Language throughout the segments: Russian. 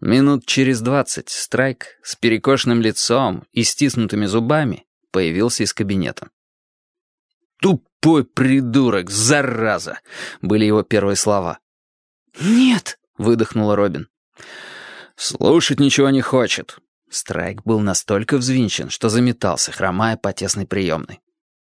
Минут через двадцать Страйк с перекошенным лицом и стиснутыми зубами появился из кабинета. «Тупой придурок, зараза!» — были его первые слова. «Нет!» — выдохнула Робин. «Слушать ничего не хочет». Страйк был настолько взвинчен, что заметался, хромая по тесной приемной.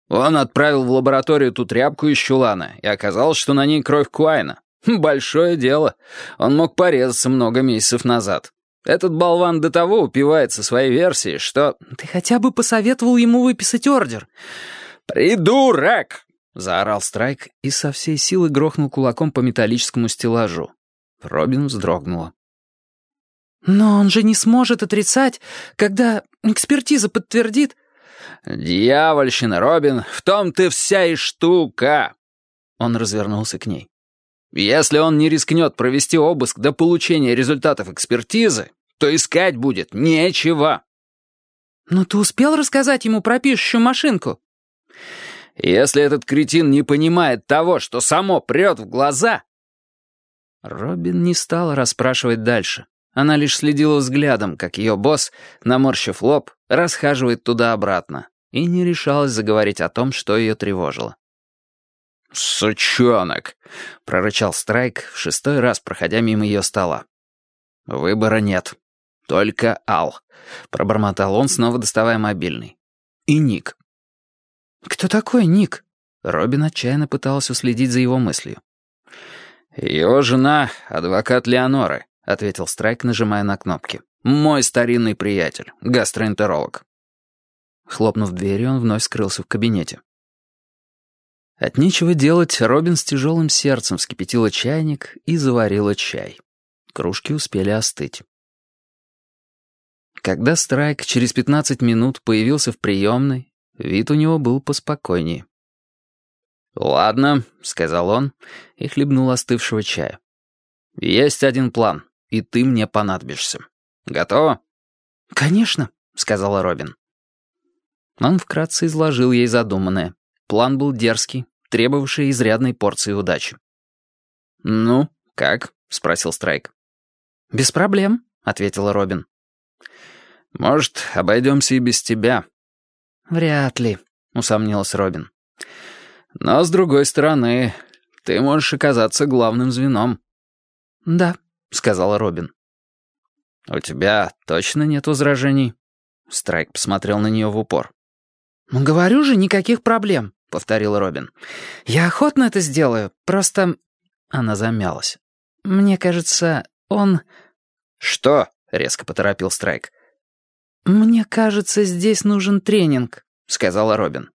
Он отправил в лабораторию ту тряпку из чулана, и оказалось, что на ней кровь Куайна. Большое дело. Он мог порезаться много месяцев назад. Этот болван до того упивается своей версией, что... Ты хотя бы посоветовал ему выписать ордер. «Придурок!» — заорал Страйк и со всей силы грохнул кулаком по металлическому стеллажу. Робин вздрогнула. «Но он же не сможет отрицать, когда экспертиза подтвердит...» «Дьявольщина, Робин, в том ты вся и штука!» Он развернулся к ней. «Если он не рискнет провести обыск до получения результатов экспертизы, то искать будет нечего». «Но ты успел рассказать ему про пишущую машинку?» «Если этот кретин не понимает того, что само прет в глаза...» Робин не стала расспрашивать дальше. Она лишь следила взглядом, как ее босс, наморщив лоб, расхаживает туда-обратно, и не решалась заговорить о том, что ее тревожило. «Сучонок!» — прорычал Страйк, в шестой раз проходя мимо ее стола. «Выбора нет. Только Ал», — пробормотал он, снова доставая мобильный. «И Ник». «Кто такой Ник?» Робин отчаянно пыталась уследить за его мыслью. «Его жена — адвокат Леоноры», — ответил Страйк, нажимая на кнопки. «Мой старинный приятель, гастроэнтеролог». Хлопнув дверью, он вновь скрылся в кабинете. От нечего делать, Робин с тяжелым сердцем вскипятила чайник и заварила чай. Кружки успели остыть. Когда Страйк через пятнадцать минут появился в приемной, вид у него был поспокойнее. «Ладно», — сказал он и хлебнул остывшего чая. «Есть один план, и ты мне понадобишься. Готово?» «Конечно», — сказала Робин. Он вкратце изложил ей задуманное. План был дерзкий, требовавший изрядной порции удачи. «Ну, как?» — спросил Страйк. «Без проблем», — ответила Робин. «Может, обойдемся и без тебя?» «Вряд ли», — усомнилась Робин. «Но, с другой стороны, ты можешь оказаться главным звеном». «Да», — сказала Робин. «У тебя точно нет возражений?» Страйк посмотрел на нее в упор. «Ну, говорю же, никаких проблем», — повторил Робин. «Я охотно это сделаю, просто...» Она замялась. «Мне кажется, он...» «Что?» — резко поторопил Страйк. «Мне кажется, здесь нужен тренинг», — сказала Робин.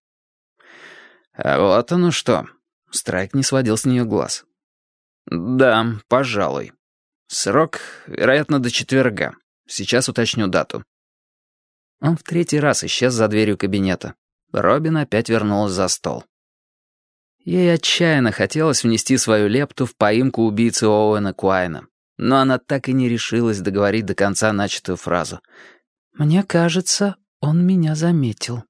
«А вот оно что». Страйк не сводил с нее глаз. «Да, пожалуй. Срок, вероятно, до четверга. Сейчас уточню дату». Он в третий раз исчез за дверью кабинета. Робин опять вернулась за стол. Ей отчаянно хотелось внести свою лепту в поимку убийцы Оуэна Куайна, но она так и не решилась договорить до конца начатую фразу. «Мне кажется, он меня заметил».